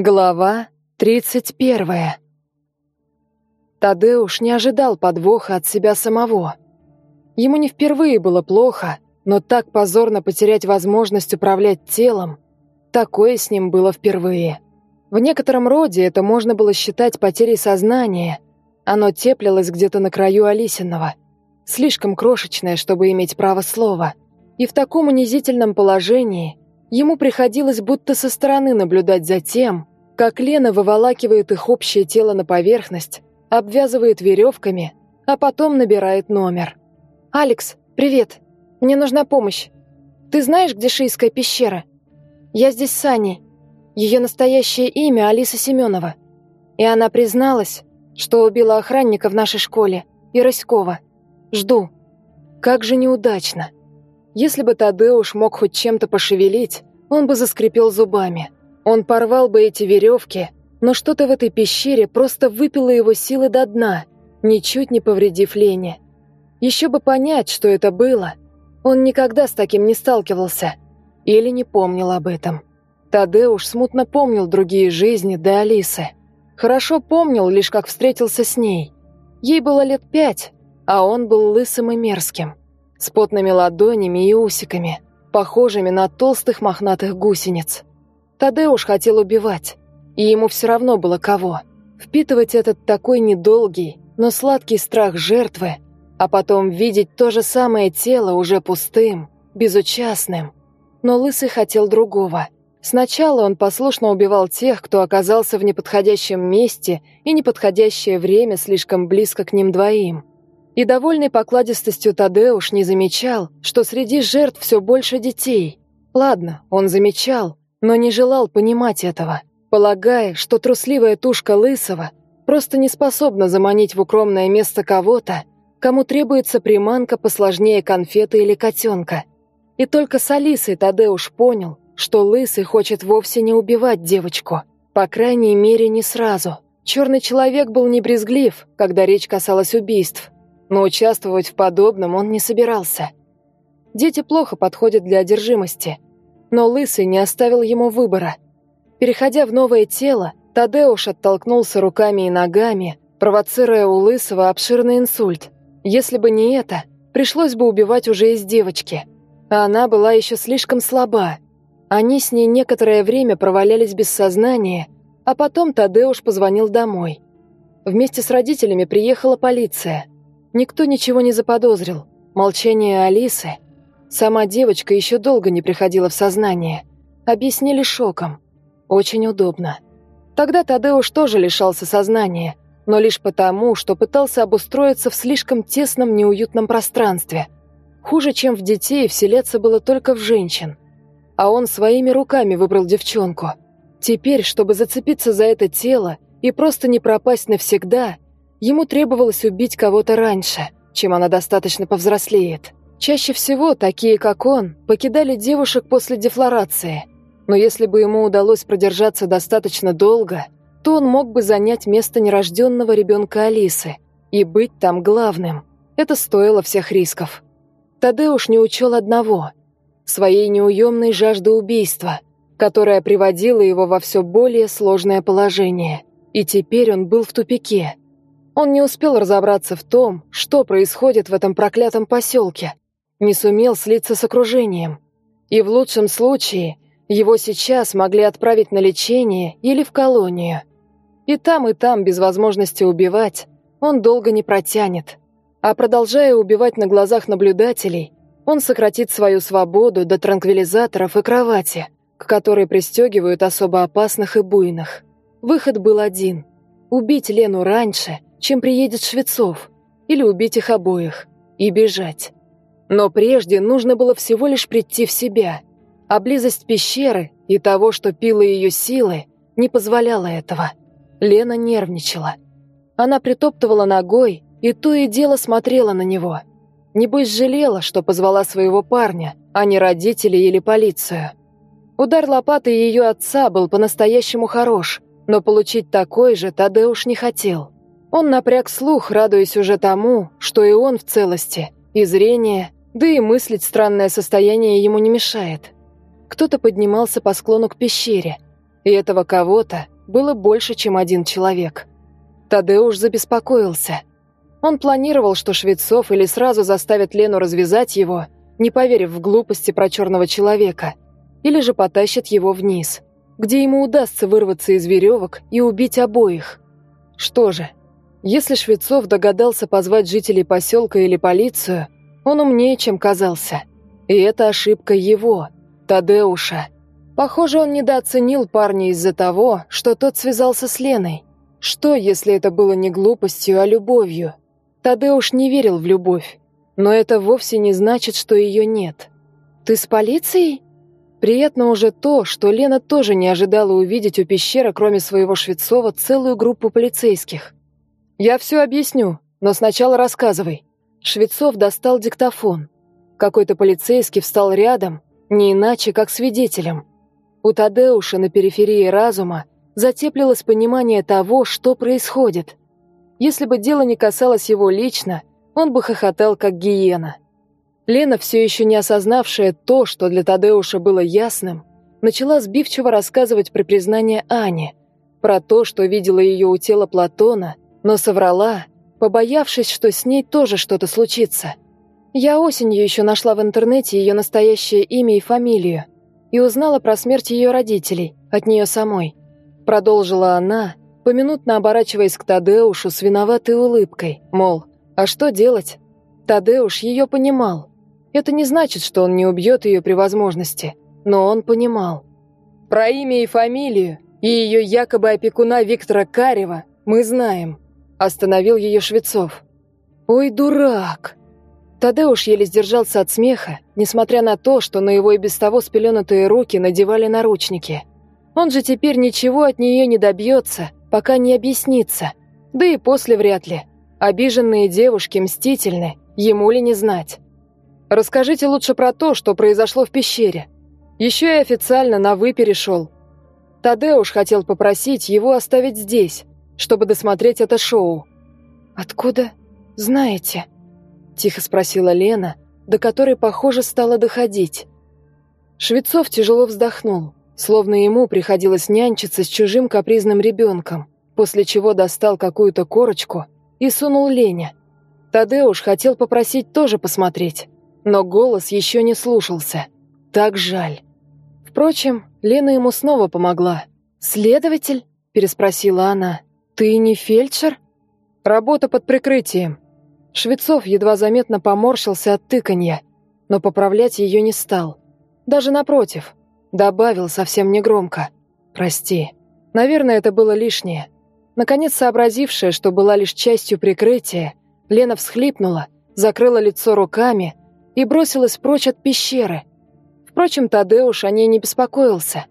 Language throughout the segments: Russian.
Глава тридцать первая. Тадеуш не ожидал подвоха от себя самого. Ему не впервые было плохо, но так позорно потерять возможность управлять телом, такое с ним было впервые. В некотором роде это можно было считать потерей сознания. Оно теплилось где-то на краю Алисиного, слишком крошечное, чтобы иметь право слова. И в таком унизительном положении Ему приходилось будто со стороны наблюдать за тем, как Лена выволакивает их общее тело на поверхность, обвязывает веревками, а потом набирает номер. «Алекс, привет. Мне нужна помощь. Ты знаешь, где Шийская пещера? Я здесь с Аней. Ее настоящее имя Алиса Семенова. И она призналась, что убила охранника в нашей школе, и Роськова. Жду. Как же неудачно. Если бы Тадеуш мог хоть чем-то пошевелить, он бы заскрипел зубами. Он порвал бы эти веревки, но что-то в этой пещере просто выпило его силы до дна, ничуть не повредив Лене. Еще бы понять, что это было. Он никогда с таким не сталкивался. Или не помнил об этом. Тадеуш смутно помнил другие жизни до Алисы. Хорошо помнил, лишь как встретился с ней. Ей было лет пять, а он был лысым и мерзким с потными ладонями и усиками, похожими на толстых мохнатых гусениц. Тадеуш хотел убивать, и ему все равно было кого. Впитывать этот такой недолгий, но сладкий страх жертвы, а потом видеть то же самое тело уже пустым, безучастным. Но Лысый хотел другого. Сначала он послушно убивал тех, кто оказался в неподходящем месте и неподходящее время слишком близко к ним двоим. И довольный покладистостью Тадеуш не замечал, что среди жертв все больше детей. Ладно, он замечал, но не желал понимать этого, полагая, что трусливая тушка Лысого просто не способна заманить в укромное место кого-то, кому требуется приманка посложнее конфеты или котенка. И только с Алисой Тадеуш понял, что Лысый хочет вовсе не убивать девочку, по крайней мере, не сразу. Черный человек был не брезглив, когда речь касалась убийств, но участвовать в подобном он не собирался. Дети плохо подходят для одержимости, но Лысый не оставил ему выбора. Переходя в новое тело, Тадеуш оттолкнулся руками и ногами, провоцируя у Лысого обширный инсульт. Если бы не это, пришлось бы убивать уже из девочки. А она была еще слишком слаба. Они с ней некоторое время провалялись без сознания, а потом Тадеуш позвонил домой. Вместе с родителями приехала полиция – Никто ничего не заподозрил. Молчание Алисы. Сама девочка еще долго не приходила в сознание. Объяснили шоком. Очень удобно. Тогда Тадеуш тоже лишался сознания, но лишь потому, что пытался обустроиться в слишком тесном неуютном пространстве. Хуже, чем в детей, вселяться было только в женщин. А он своими руками выбрал девчонку. Теперь, чтобы зацепиться за это тело и просто не пропасть навсегда – Ему требовалось убить кого-то раньше, чем она достаточно повзрослеет. Чаще всего такие, как он, покидали девушек после дефлорации. Но если бы ему удалось продержаться достаточно долго, то он мог бы занять место нерожденного ребенка Алисы и быть там главным. Это стоило всех рисков. Тадеуш не учел одного – своей неуемной жажды убийства, которая приводила его во все более сложное положение. И теперь он был в тупике – он не успел разобраться в том, что происходит в этом проклятом поселке, не сумел слиться с окружением. И в лучшем случае его сейчас могли отправить на лечение или в колонию. И там, и там, без возможности убивать, он долго не протянет. А продолжая убивать на глазах наблюдателей, он сократит свою свободу до транквилизаторов и кровати, к которой пристегивают особо опасных и буйных. Выход был один – убить Лену раньше – чем приедет Швецов, или убить их обоих, и бежать. Но прежде нужно было всего лишь прийти в себя, а близость пещеры и того, что пила ее силы, не позволяла этого. Лена нервничала. Она притоптывала ногой и то и дело смотрела на него. Небось жалела, что позвала своего парня, а не родителей или полицию. Удар лопаты ее отца был по-настоящему хорош, но получить такой же Тадеуш не хотел. Он напряг слух, радуясь уже тому, что и он в целости, и зрение, да и мыслить странное состояние ему не мешает. Кто-то поднимался по склону к пещере, И этого кого-то было больше, чем один человек. Тадеуш забеспокоился. Он планировал, что Швецов или сразу заставит Лену развязать его, не поверив в глупости про черного человека, или же потащит его вниз, где ему удастся вырваться из веревок и убить обоих. Что же, если Швецов догадался позвать жителей поселка или полицию, он умнее, чем казался. И это ошибка его, Тадеуша. Похоже, он недооценил парня из-за того, что тот связался с Леной. Что, если это было не глупостью, а любовью? Тадеуш не верил в любовь. Но это вовсе не значит, что ее нет. «Ты с полицией?» Приятно уже то, что Лена тоже не ожидала увидеть у пещеры, кроме своего Швецова, целую группу полицейских. «Я все объясню, но сначала рассказывай». Швецов достал диктофон. Какой-то полицейский встал рядом, не иначе, как свидетелем. У Тадеуша на периферии разума затеплилось понимание того, что происходит. Если бы дело не касалось его лично, он бы хохотал, как гиена. Лена, все еще не осознавшая то, что для Тадеуша было ясным, начала сбивчиво рассказывать про признание Ани, про то, что видела ее у тела Платона, но соврала, побоявшись, что с ней тоже что-то случится. Я осенью еще нашла в интернете ее настоящее имя и фамилию и узнала про смерть ее родителей от нее самой. Продолжила она, поминутно оборачиваясь к Тадеушу с виноватой улыбкой, мол, а что делать? Тадеуш ее понимал. Это не значит, что он не убьет ее при возможности, но он понимал. Про имя и фамилию и ее якобы опекуна Виктора Карева мы знаем. Остановил ее Швецов. Ой, дурак! Тадеуш еле сдержался от смеха, несмотря на то, что на его и без того спеленутые руки надевали наручники. Он же теперь ничего от нее не добьется, пока не объяснится. Да и после вряд ли. Обиженные девушки мстительны, ему ли не знать. Расскажите лучше про то, что произошло в пещере. Еще и официально на «вы» перешел. Тадеуш хотел попросить его оставить здесь, чтобы досмотреть это шоу. «Откуда знаете?» – тихо спросила Лена, до которой, похоже, стало доходить. Швецов тяжело вздохнул, словно ему приходилось нянчиться с чужим капризным ребенком, после чего достал какую-то корочку и сунул Лене. Тадеуш хотел попросить тоже посмотреть, но голос еще не слушался. Так жаль. Впрочем, Лена ему снова помогла. «Следователь?» – переспросила она. «Ты не фельдшер?» «Работа под прикрытием». Швецов едва заметно поморщился от тыканья, но поправлять ее не стал. Даже напротив, добавил совсем негромко. «Прости. Наверное, это было лишнее». Наконец сообразившая, что была лишь частью прикрытия, Лена всхлипнула, закрыла лицо руками и бросилась прочь от пещеры. Впрочем, Тадеуш о ней не беспокоился.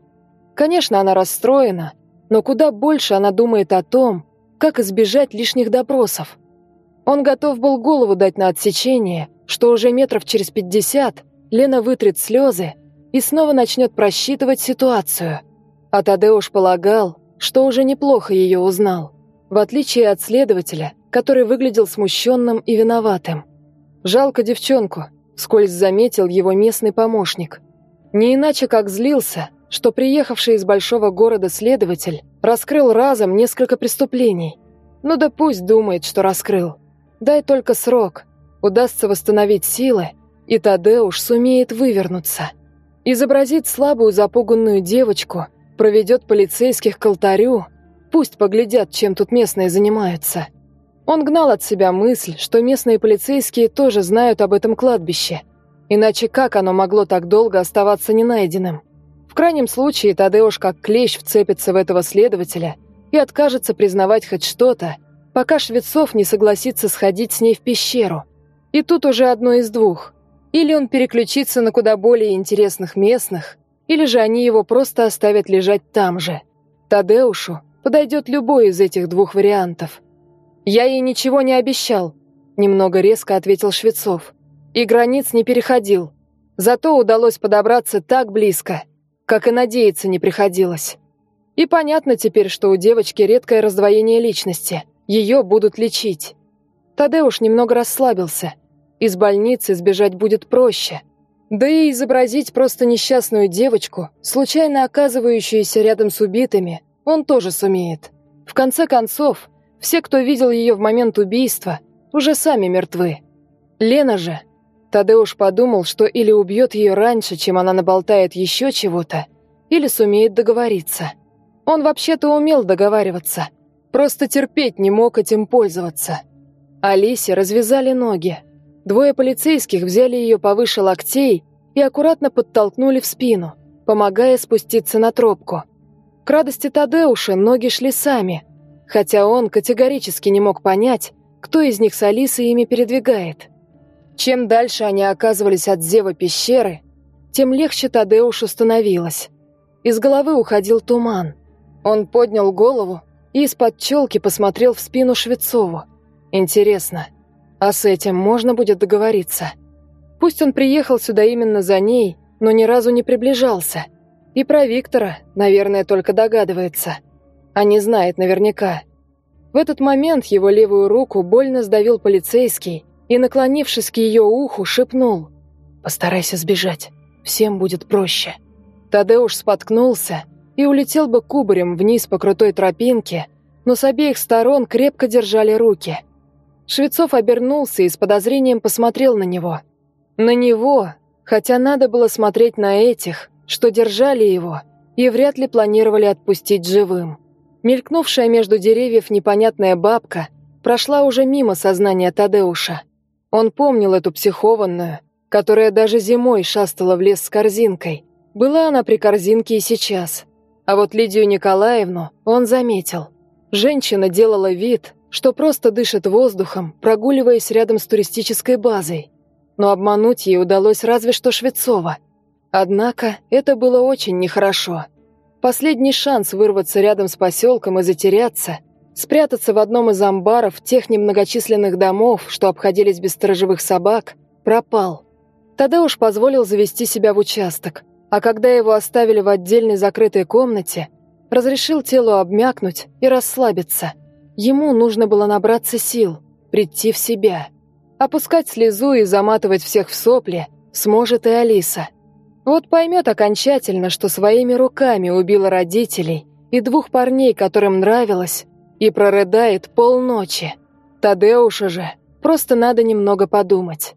Конечно, она расстроена, но куда больше она думает о том, как избежать лишних допросов. Он готов был голову дать на отсечение, что уже метров через пятьдесят Лена вытрет слезы и снова начнет просчитывать ситуацию. А Тадеуш полагал, что уже неплохо ее узнал, в отличие от следователя, который выглядел смущенным и виноватым. Жалко девчонку, Скользь заметил его местный помощник. Не иначе как злился, что приехавший из большого города следователь раскрыл разом несколько преступлений. Ну да пусть думает, что раскрыл. Дай только срок, удастся восстановить силы, и Тадеуш сумеет вывернуться. Изобразит слабую запуганную девочку, проведет полицейских к алтарю, пусть поглядят, чем тут местные занимаются. Он гнал от себя мысль, что местные полицейские тоже знают об этом кладбище. Иначе как оно могло так долго оставаться ненайденным? Крайнем случае Тадеуш как клещ вцепится в этого следователя и откажется признавать хоть что-то, пока Швецов не согласится сходить с ней в пещеру. И тут уже одно из двух. Или он переключится на куда более интересных местных, или же они его просто оставят лежать там же. Тадеушу подойдет любой из этих двух вариантов – «Я ей ничего не обещал», — немного резко ответил Швецов. «И границ не переходил. Зато удалось подобраться так близко, как и надеяться не приходилось. И понятно теперь, что у девочки редкое раздвоение личности. Ее будут лечить». Тадеуш немного расслабился. Из больницы сбежать будет проще. Да и изобразить просто несчастную девочку, случайно оказывающуюся рядом с убитыми, он тоже сумеет. В конце концов, все, кто видел ее в момент убийства, уже сами мертвы. Лена же... Тадеуш подумал, что или убьет ее раньше, чем она наболтает еще чего-то, или сумеет договориться. Он вообще-то умел договариваться, просто терпеть не мог этим пользоваться. Алисе развязали ноги. Двое полицейских взяли ее повыше локтей и аккуратно подтолкнули в спину, помогая спуститься на тропку. К радости Тадеуша ноги шли сами, хотя он категорически не мог понять, кто из них с Алисой ими передвигает. Чем дальше они оказывались от зева пещеры, тем легче Тадеушу становилось. Из головы уходил туман. Он поднял голову и из-под челки посмотрел в спину Швецову. Интересно, а с этим можно будет договориться? Пусть он приехал сюда именно за ней, но ни разу не приближался. И про Виктора, наверное, только догадывается. А не знает наверняка. В этот момент его левую руку больно сдавил полицейский и, наклонившись к ее уху, шепнул «Постарайся сбежать, всем будет проще». Тадеуш споткнулся и улетел бы кубарем вниз по крутой тропинке, но с обеих сторон крепко держали руки. Швецов обернулся и с подозрением посмотрел на него. На него, хотя надо было смотреть на этих, что держали его и вряд ли планировали отпустить живым. Мелькнувшая между деревьев непонятная бабка прошла уже мимо сознания Тадеуша. Он помнил эту психованную, которая даже зимой шастала в лес с корзинкой. Была она при корзинке и сейчас. А вот Лидию Николаевну он заметил. Женщина делала вид, что просто дышит воздухом, прогуливаясь рядом с туристической базой. Но обмануть ей удалось разве что Швецова. Однако это было очень нехорошо. Последний шанс вырваться рядом с поселком и затеряться, спрятаться в одном из амбаров тех немногочисленных домов, что обходились без сторожевых собак, пропал. Тадеуш позволил завести себя в участок, а когда его оставили в отдельной закрытой комнате, разрешил телу обмякнуть и расслабиться. Ему нужно было набраться сил, прийти в себя. Опускать слезу и заматывать всех в сопли сможет и Алиса – вот поймет окончательно, что своими руками убила родителей и двух парней, которым нравилось, и прорыдает полночи. Тадеуша же просто надо немного подумать.